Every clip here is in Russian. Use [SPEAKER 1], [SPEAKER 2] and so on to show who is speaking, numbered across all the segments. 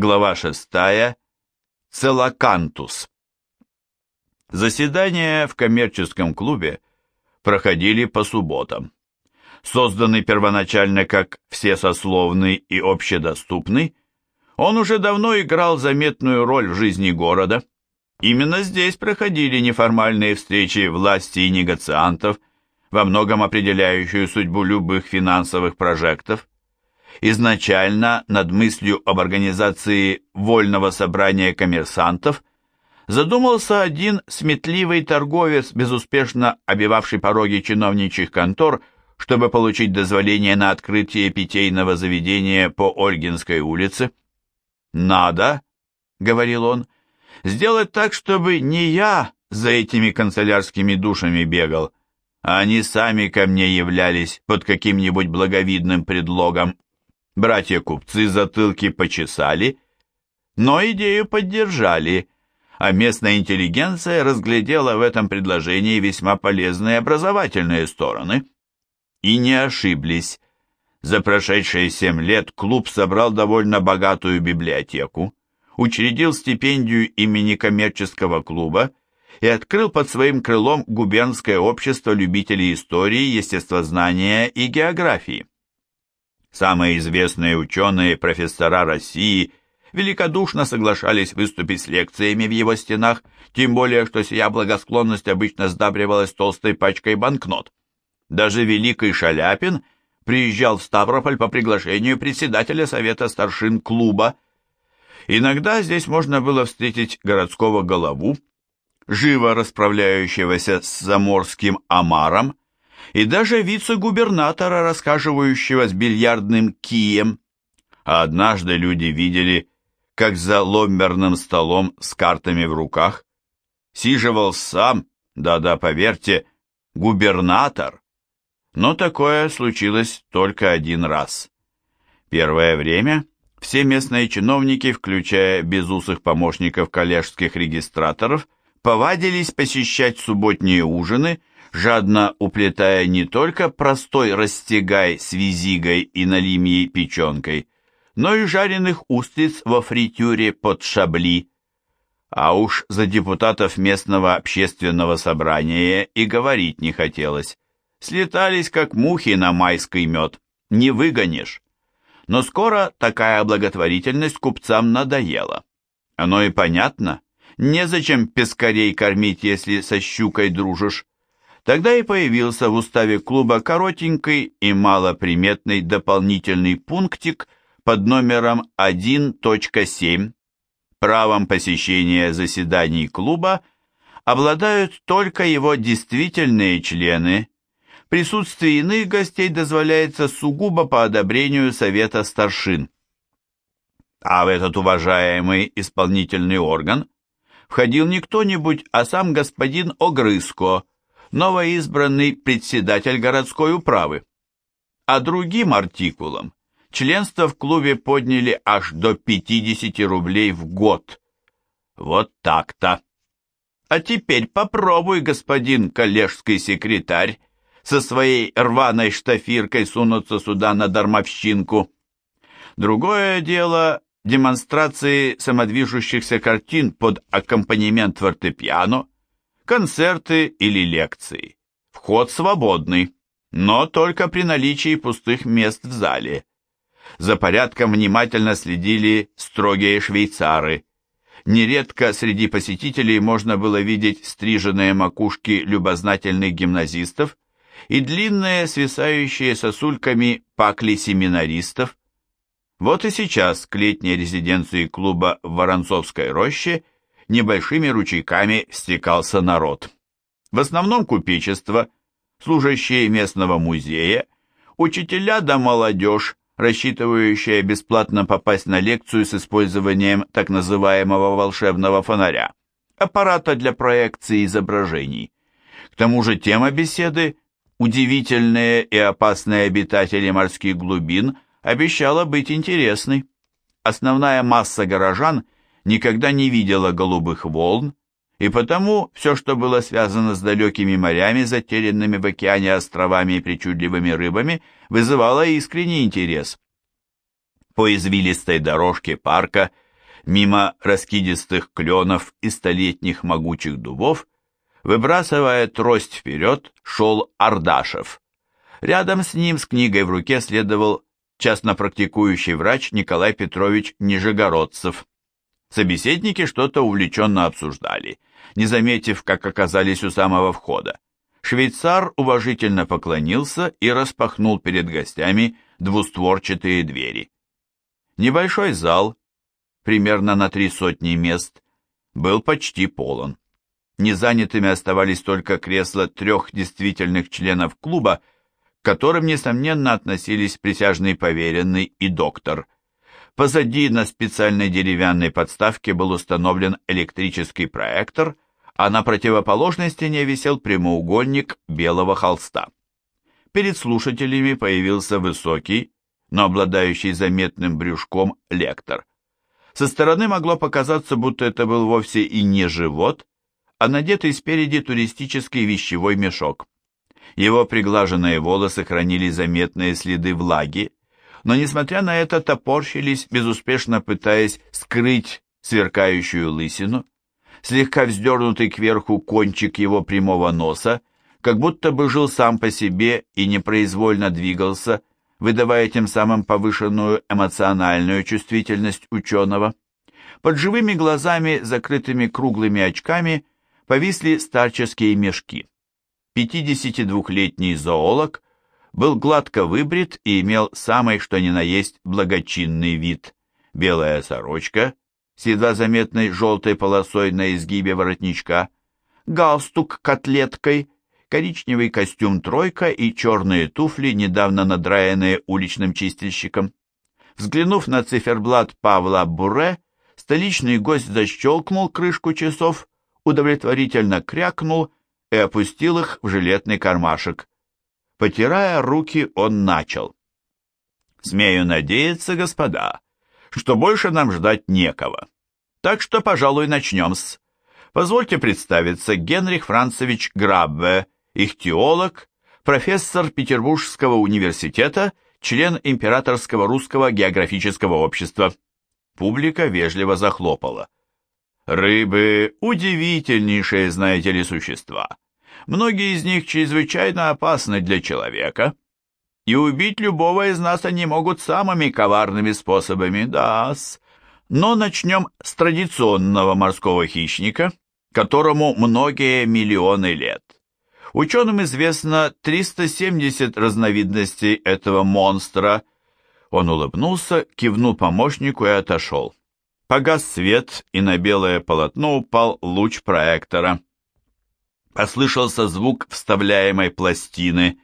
[SPEAKER 1] Глава 6. Целакантус. Заседания в коммерческом клубе проходили по субботам. Созданный первоначально как всесословный и общедоступный, он уже давно играл заметную роль в жизни города. Именно здесь проходили неформальные встречи власти и негациантов, во многом определяющую судьбу любых финансовых прожектов, Изначально над мыслью об организации вольного собрания коммерсантов задумался один сметливый торговец, безуспешно обивавший пороги чиновничьих контор, чтобы получить дозволение на открытие питейного заведения по Ольгинской улице. «Надо», — говорил он, — «сделать так, чтобы не я за этими канцелярскими душами бегал, а они сами ко мне являлись под каким-нибудь благовидным предлогом. Братья-купцы затылки почесали, но идею поддержали, а местная интеллигенция разглядела в этом предложении весьма полезные образовательные стороны. И не ошиблись. За прошедшие семь лет клуб собрал довольно богатую библиотеку, учредил стипендию имени коммерческого клуба и открыл под своим крылом губернское общество любителей истории, естествознания и географии. Самые известные ученые и профессора России великодушно соглашались выступить с лекциями в его стенах, тем более, что сия благосклонность обычно сдабривалась толстой пачкой банкнот. Даже великий Шаляпин приезжал в Ставрополь по приглашению председателя совета старшин клуба. Иногда здесь можно было встретить городского голову, живо расправляющегося с заморским омаром, и даже вице-губернатора, рассказывающего с бильярдным кием. А однажды люди видели, как за ломберным столом с картами в руках сиживал сам, да-да, поверьте, губернатор. Но такое случилось только один раз. Первое время все местные чиновники, включая безусых помощников коллежских регистраторов, повадились посещать субботние ужины жадно уплетая не только простой растягай с визигой и налимьей печенкой, но и жареных устриц во фритюре под шабли. А уж за депутатов местного общественного собрания и говорить не хотелось. Слетались, как мухи на майский мед, не выгонишь. Но скоро такая благотворительность купцам надоела. Оно и понятно. Незачем пескарей кормить, если со щукой дружишь. Тогда и появился в уставе клуба коротенький и малоприметный дополнительный пунктик под номером 1.7. Правом посещения заседаний клуба обладают только его действительные члены. Присутствие иных гостей дозволяется сугубо по одобрению Совета старшин. А в этот уважаемый исполнительный орган входил не кто-нибудь, а сам господин Огрызко, новоизбранный председатель городской управы. А другим артикулом членство в клубе подняли аж до 50 рублей в год. Вот так-то. А теперь попробуй, господин коллежский секретарь, со своей рваной штафиркой сунуться сюда на дармовщинку. Другое дело демонстрации самодвижущихся картин под аккомпанемент фортепиано, концерты или лекции. Вход свободный, но только при наличии пустых мест в зале. За порядком внимательно следили строгие швейцары. Нередко среди посетителей можно было видеть стриженные макушки любознательных гимназистов и длинные, свисающие сосульками пакли семинаристов. Вот и сейчас к летней резиденции клуба в Воронцовской роще – небольшими ручейками стекался народ. В основном купечество, служащие местного музея, учителя да молодежь, рассчитывающая бесплатно попасть на лекцию с использованием так называемого волшебного фонаря, аппарата для проекции изображений. К тому же тема беседы «Удивительные и опасные обитатели морских глубин» обещала быть интересной. Основная масса горожан – никогда не видела голубых волн, и потому все, что было связано с далекими морями, затерянными в океане островами и причудливыми рыбами, вызывало искренний интерес. По извилистой дорожке парка Мимо раскидистых кленов и столетних могучих дубов, выбрасывая трость вперед, шел Ардашев. Рядом с ним с книгой в руке следовал частно практикующий врач Николай Петрович Нижегородцев. Собеседники что-то увлеченно обсуждали, не заметив, как оказались у самого входа. Швейцар уважительно поклонился и распахнул перед гостями двустворчатые двери. Небольшой зал, примерно на три сотни мест, был почти полон. Незанятыми оставались только кресла трех действительных членов клуба, к которым, несомненно, относились присяжный поверенный и доктор – Позади на специальной деревянной подставке был установлен электрический проектор, а на противоположной стене висел прямоугольник белого холста. Перед слушателями появился высокий, но обладающий заметным брюшком лектор. Со стороны могло показаться, будто это был вовсе и не живот, а надетый спереди туристический вещевой мешок. Его приглаженные волосы хранили заметные следы влаги, но, несмотря на это, топорщились, безуспешно пытаясь скрыть сверкающую лысину. Слегка вздернутый кверху кончик его прямого носа, как будто бы жил сам по себе и непроизвольно двигался, выдавая тем самым повышенную эмоциональную чувствительность ученого. Под живыми глазами, закрытыми круглыми очками, повисли старческие мешки. 52-летний зоолог был гладко выбрит и имел самый что ни на есть благочинный вид. Белая сорочка с едва заметной желтой полосой на изгибе воротничка, галстук котлеткой, коричневый костюм «тройка» и черные туфли, недавно надраенные уличным чистильщиком. Взглянув на циферблат Павла Буре, столичный гость защелкнул крышку часов, удовлетворительно крякнул и опустил их в жилетный кармашек. Потирая руки, он начал. «Смею надеяться, господа, что больше нам ждать некого. Так что, пожалуй, начнем с... Позвольте представиться, Генрих Францевич Граббе, ихтиолог, профессор Петербургского университета, член Императорского русского географического общества». Публика вежливо захлопала. «Рыбы – удивительнейшие, знаете ли, существа. Многие из них чрезвычайно опасны для человека, и убить любого из нас они могут самыми коварными способами, да -с. Но начнем с традиционного морского хищника, которому многие миллионы лет. Ученым известно 370 разновидностей этого монстра. Он улыбнулся, кивнул помощнику и отошел. Погас свет, и на белое полотно упал луч проектора. Послышался звук вставляемой пластины.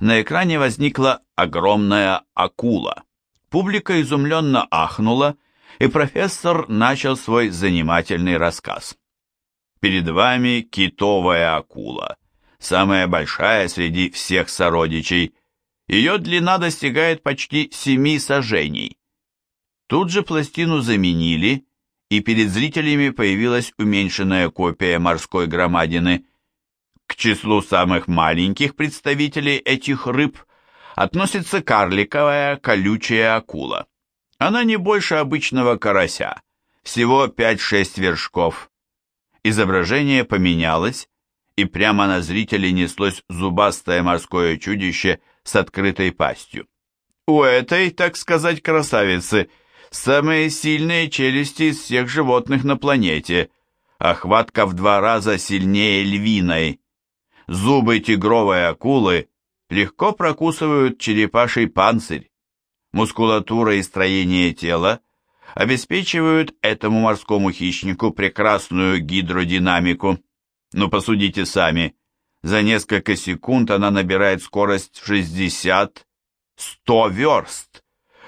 [SPEAKER 1] На экране возникла огромная акула. Публика изумленно ахнула, и профессор начал свой занимательный рассказ. Перед вами китовая акула, самая большая среди всех сородичей. Ее длина достигает почти семи сажений. Тут же пластину заменили, и перед зрителями появилась уменьшенная копия морской громадины – к числу самых маленьких представителей этих рыб относится карликовая колючая акула. Она не больше обычного карася, всего 5-6 вершков. Изображение поменялось, и прямо на зрителей неслось зубастое морское чудище с открытой пастью. У этой, так сказать, красавицы, самые сильные челюсти из всех животных на планете, охватка в два раза сильнее львиной. Зубы тигровой акулы легко прокусывают черепаший панцирь. Мускулатура и строение тела обеспечивают этому морскому хищнику прекрасную гидродинамику. Но посудите сами, за несколько секунд она набирает скорость в 60-100 верст,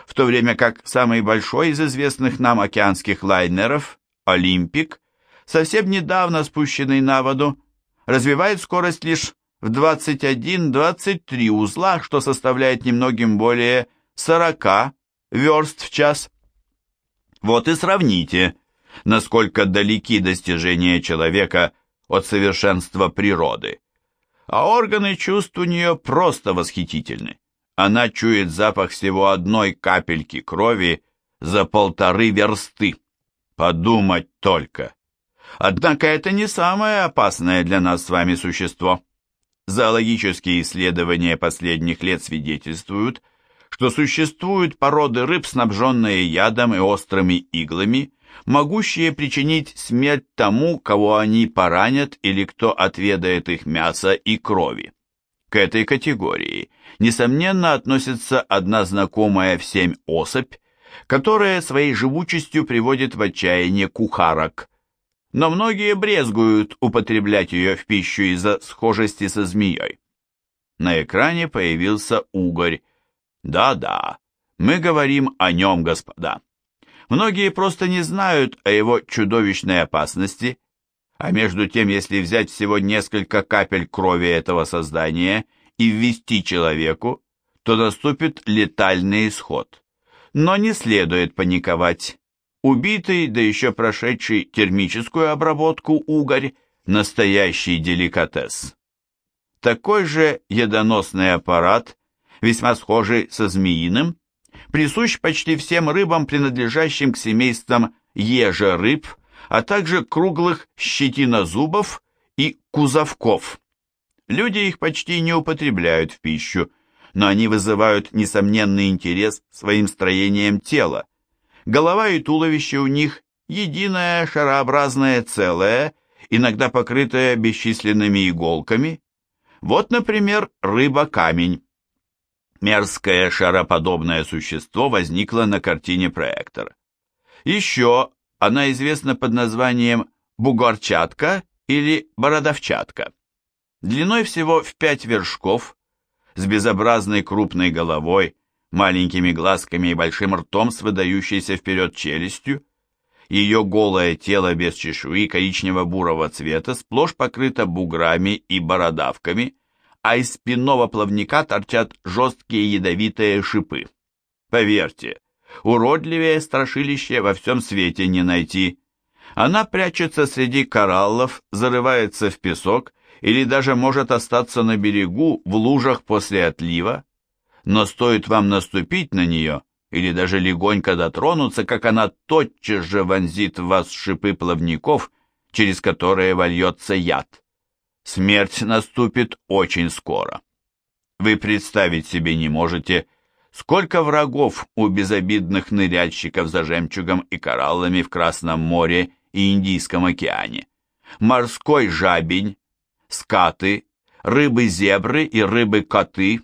[SPEAKER 1] в то время как самый большой из известных нам океанских лайнеров, «Олимпик», совсем недавно спущенный на воду, развивает скорость лишь в 21-23 узла, что составляет немногим более 40 верст в час. Вот и сравните, насколько далеки достижения человека от совершенства природы. А органы чувств у нее просто восхитительны. Она чует запах всего одной капельки крови за полторы версты. Подумать только. Однако это не самое опасное для нас с вами существо. Зоологические исследования последних лет свидетельствуют, что существуют породы рыб, снабженные ядом и острыми иглами, могущие причинить смерть тому, кого они поранят или кто отведает их мясо и крови. К этой категории, несомненно, относится одна знакомая всем особь, которая своей живучестью приводит в отчаяние кухарок. Но многие брезгуют употреблять ее в пищу из-за схожести со змеей. На экране появился угорь. Да-да, мы говорим о нем, господа. Многие просто не знают о его чудовищной опасности, а между тем, если взять всего несколько капель крови этого создания и ввести человеку, то наступит летальный исход. Но не следует паниковать. Убитый, да еще прошедший термическую обработку угорь – настоящий деликатес. Такой же ядоносный аппарат, весьма схожий со змеиным, присущ почти всем рыбам, принадлежащим к семействам ежерыб, а также круглых щетинозубов и кузовков. Люди их почти не употребляют в пищу, но они вызывают несомненный интерес своим строением тела. Голова и туловище у них единое шарообразное целое, иногда покрытое бесчисленными иголками. Вот, например, рыба-камень. Мерзкое шароподобное существо возникло на картине проектора. Еще она известна под названием бугорчатка или бородовчатка. Длиной всего в пять вершков, с безобразной крупной головой, маленькими глазками и большим ртом с выдающейся вперед челюстью. Ее голое тело без чешуи коричнево-бурого цвета сплошь покрыто буграми и бородавками, а из спинного плавника торчат жесткие ядовитые шипы. Поверьте, уродливее страшилище во всем свете не найти. Она прячется среди кораллов, зарывается в песок или даже может остаться на берегу в лужах после отлива, но стоит вам наступить на нее или даже легонько дотронуться, как она тотчас же вонзит в вас шипы плавников, через которые вольется яд. Смерть наступит очень скоро. Вы представить себе не можете, сколько врагов у безобидных ныряльщиков за жемчугом и кораллами в Красном море и Индийском океане. Морской жабень, скаты, рыбы-зебры и рыбы-коты,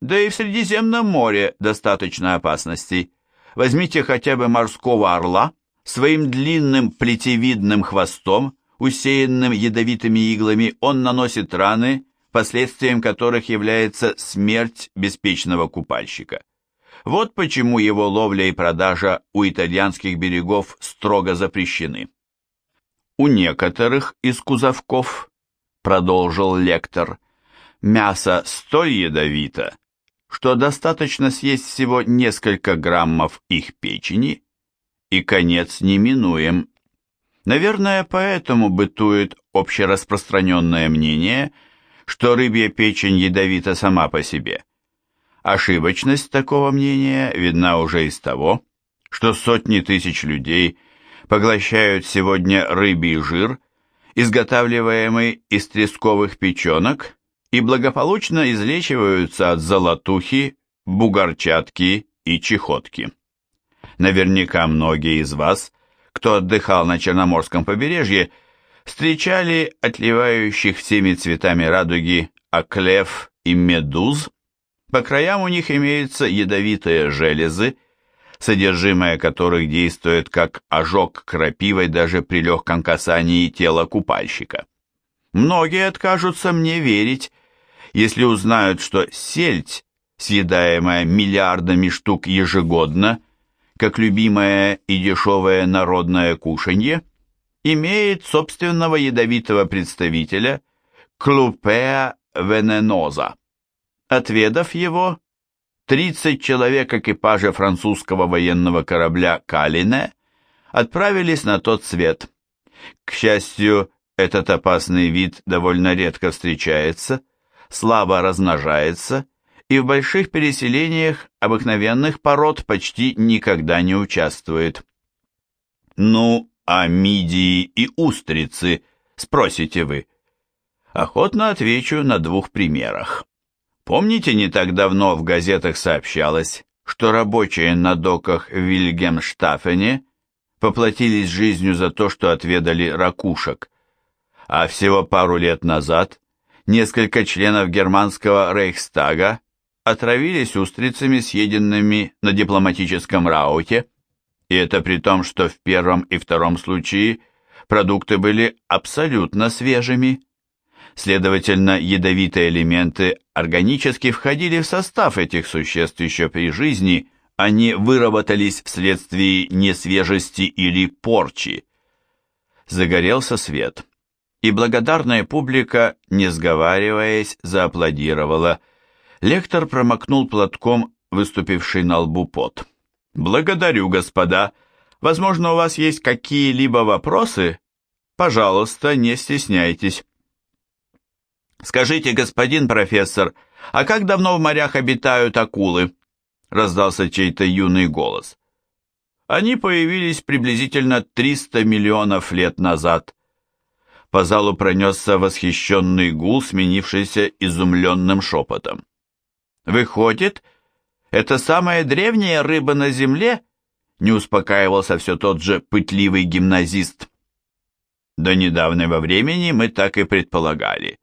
[SPEAKER 1] да и в Средиземном море достаточно опасностей. Возьмите хотя бы морского орла, своим длинным плетевидным хвостом усеянным ядовитыми иглами, он наносит раны, последствием которых является смерть беспечного купальщика. Вот почему его ловля и продажа у итальянских берегов строго запрещены. У некоторых из кузовков, продолжил лектор, мясо столь ядовито, что достаточно съесть всего несколько граммов их печени, и конец неминуем. Наверное, поэтому бытует общераспространенное мнение, что рыбья печень ядовита сама по себе. Ошибочность такого мнения видна уже из того, что сотни тысяч людей поглощают сегодня рыбий жир, изготавливаемый из тресковых печенок, и благополучно излечиваются от золотухи, бугорчатки и чехотки. Наверняка многие из вас – кто отдыхал на Черноморском побережье, встречали отливающих всеми цветами радуги оклев и медуз. По краям у них имеются ядовитые железы, содержимое которых действует как ожог крапивой даже при легком касании тела купальщика. Многие откажутся мне верить, если узнают, что сельдь, съедаемая миллиардами штук ежегодно, как любимое и дешевое народное кушанье, имеет собственного ядовитого представителя Клупеа вененоза. Отведав его, 30 человек экипажа французского военного корабля «Калине» отправились на тот свет. К счастью, этот опасный вид довольно редко встречается, слабо размножается и в больших переселениях обыкновенных пород почти никогда не участвует. Ну, а мидии и устрицы, спросите вы. Охотно отвечу на двух примерах. Помните, не так давно в газетах сообщалось, что рабочие на доках в Вильгемштафене поплатились жизнью за то, что отведали ракушек, а всего пару лет назад несколько членов германского Рейхстага отравились устрицами, съеденными на дипломатическом рауте, и это при том, что в первом и втором случае продукты были абсолютно свежими. Следовательно, ядовитые элементы органически входили в состав этих существ еще при жизни, они выработались вследствие несвежести или порчи. Загорелся свет, и благодарная публика, не сговариваясь, зааплодировала. Лектор промокнул платком выступивший на лбу пот. «Благодарю, господа. Возможно, у вас есть какие-либо вопросы? Пожалуйста, не стесняйтесь». «Скажите, господин профессор, а как давно в морях обитают акулы?» раздался чей-то юный голос. «Они появились приблизительно 300 миллионов лет назад». По залу пронесся восхищенный гул, сменившийся изумленным шепотом. «Выходит, это самая древняя рыба на Земле?» не успокаивался все тот же пытливый гимназист. До недавнего времени мы так и предполагали.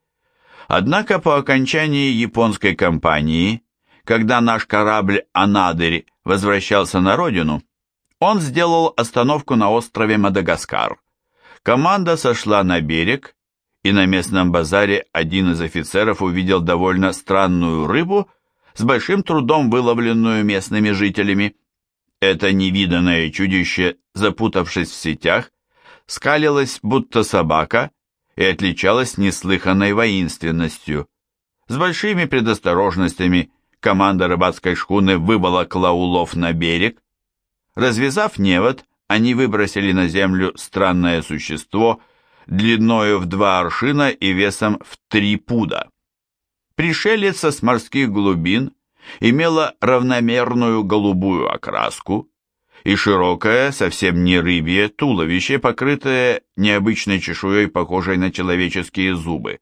[SPEAKER 1] Однако по окончании японской кампании, когда наш корабль «Анадырь» возвращался на родину, он сделал остановку на острове Мадагаскар. Команда сошла на берег, и на местном базаре один из офицеров увидел довольно странную рыбу, с большим трудом выловленную местными жителями. Это невиданное чудище, запутавшись в сетях, скалилось, будто собака, и отличалась неслыханной воинственностью. С большими предосторожностями команда рыбацкой шхуны выволокла улов на берег. Развязав невод, они выбросили на землю странное существо длиною в два аршина и весом в три пуда. Пришелица с морских глубин имела равномерную голубую окраску, и широкое, совсем не рыбье, туловище, покрытое необычной чешуей, похожей на человеческие зубы.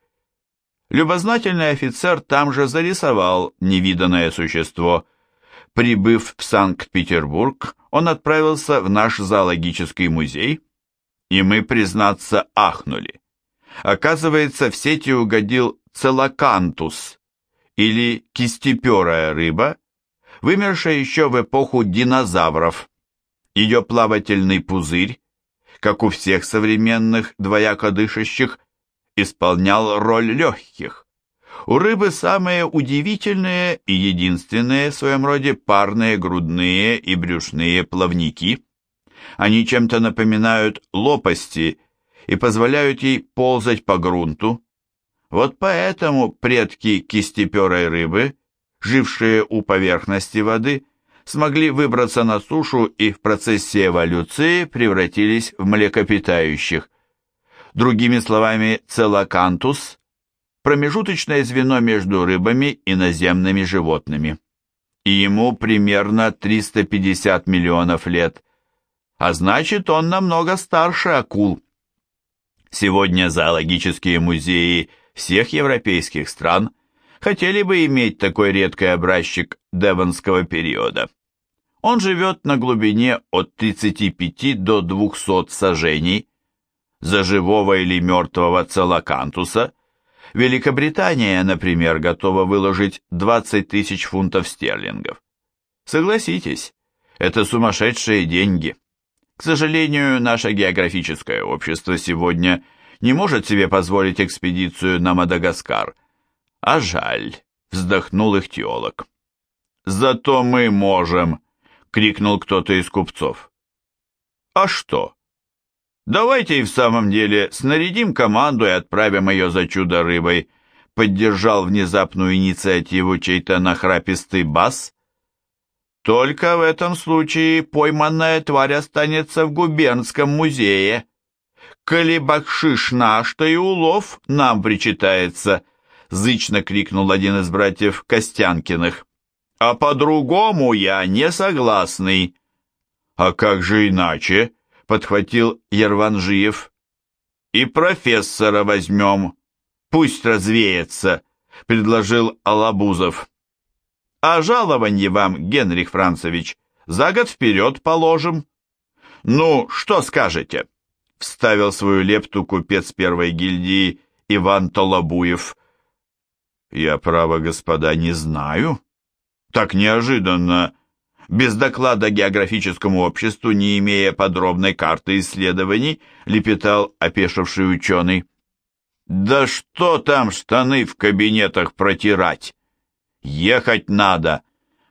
[SPEAKER 1] Любознательный офицер там же зарисовал невиданное существо. Прибыв в Санкт-Петербург, он отправился в наш зоологический музей, и мы, признаться, ахнули. Оказывается, в сети угодил целокантус, или кистеперая рыба, вымершая еще в эпоху динозавров, ее плавательный пузырь, как у всех современных двояко дышащих, исполнял роль легких. У рыбы самые удивительные и единственные в своем роде парные грудные и брюшные плавники. Они чем-то напоминают лопасти и позволяют ей ползать по грунту. Вот поэтому предки кистеперой рыбы, жившие у поверхности воды, смогли выбраться на сушу и в процессе эволюции превратились в млекопитающих. Другими словами, целокантус – промежуточное звено между рыбами и наземными животными. И ему примерно 350 миллионов лет, а значит, он намного старше акул. Сегодня зоологические музеи всех европейских стран – хотели бы иметь такой редкий образчик девонского периода. Он живет на глубине от 35 до 200 сажений. За живого или мертвого целокантуса Великобритания, например, готова выложить 20 тысяч фунтов стерлингов. Согласитесь, это сумасшедшие деньги. К сожалению, наше географическое общество сегодня не может себе позволить экспедицию на Мадагаскар – а жаль, вздохнул ихтиолог. Зато мы можем, крикнул кто-то из купцов. А что? Давайте и в самом деле снарядим команду и отправим ее за чудо-рыбой, поддержал внезапную инициативу чей-то нахрапистый бас. Только в этом случае пойманная тварь останется в губернском музее. Коли бакшиш наш, то и улов нам причитается — зычно крикнул один из братьев Костянкиных. «А по-другому я не согласный». «А как же иначе?» Подхватил Ерванжиев. И профессора возьмем. Пусть развеется, предложил Алабузов. А жалование вам, Генрих Францевич, за год вперед положим. Ну, что скажете? Вставил свою лепту купец первой гильдии Иван Толобуев. Я, право, господа, не знаю. Так неожиданно без доклада географическому обществу, не имея подробной карты исследований, лепетал опешивший ученый. «Да что там штаны в кабинетах протирать? Ехать надо,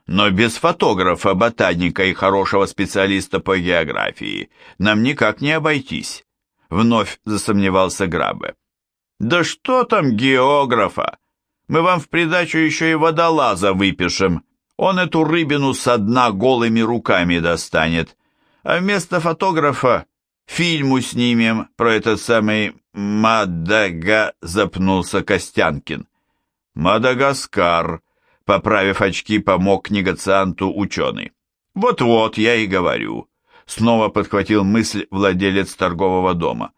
[SPEAKER 1] но без фотографа, ботаника и хорошего специалиста по географии нам никак не обойтись», — вновь засомневался Грабе. «Да что там географа? Мы вам в придачу еще и водолаза выпишем», он эту рыбину со дна голыми руками достанет, а вместо фотографа фильму снимем про этот самый Мадага, запнулся Костянкин. Мадагаскар, поправив очки, помог негацианту ученый. Вот-вот, я и говорю. Снова подхватил мысль владелец торгового дома.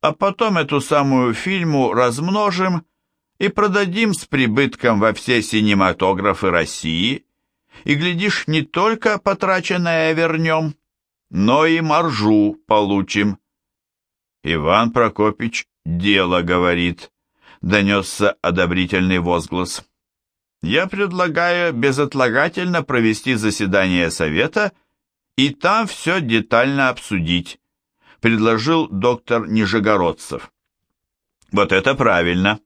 [SPEAKER 1] А потом эту самую фильму размножим и продадим с прибытком во все синематографы России, и, глядишь, не только потраченное вернем, но и маржу получим. Иван Прокопич дело говорит, донесся одобрительный возглас. Я предлагаю безотлагательно провести заседание совета и там все детально обсудить, предложил доктор Нижегородцев. Вот это правильно.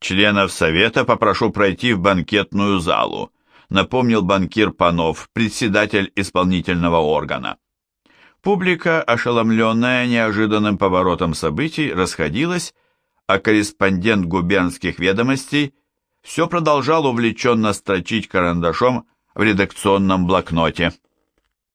[SPEAKER 1] Членов совета попрошу пройти в банкетную залу, напомнил банкир Панов, председатель исполнительного органа. Публика, ошеломленная неожиданным поворотом событий, расходилась, а корреспондент губернских ведомостей все продолжал увлеченно строчить карандашом в редакционном блокноте.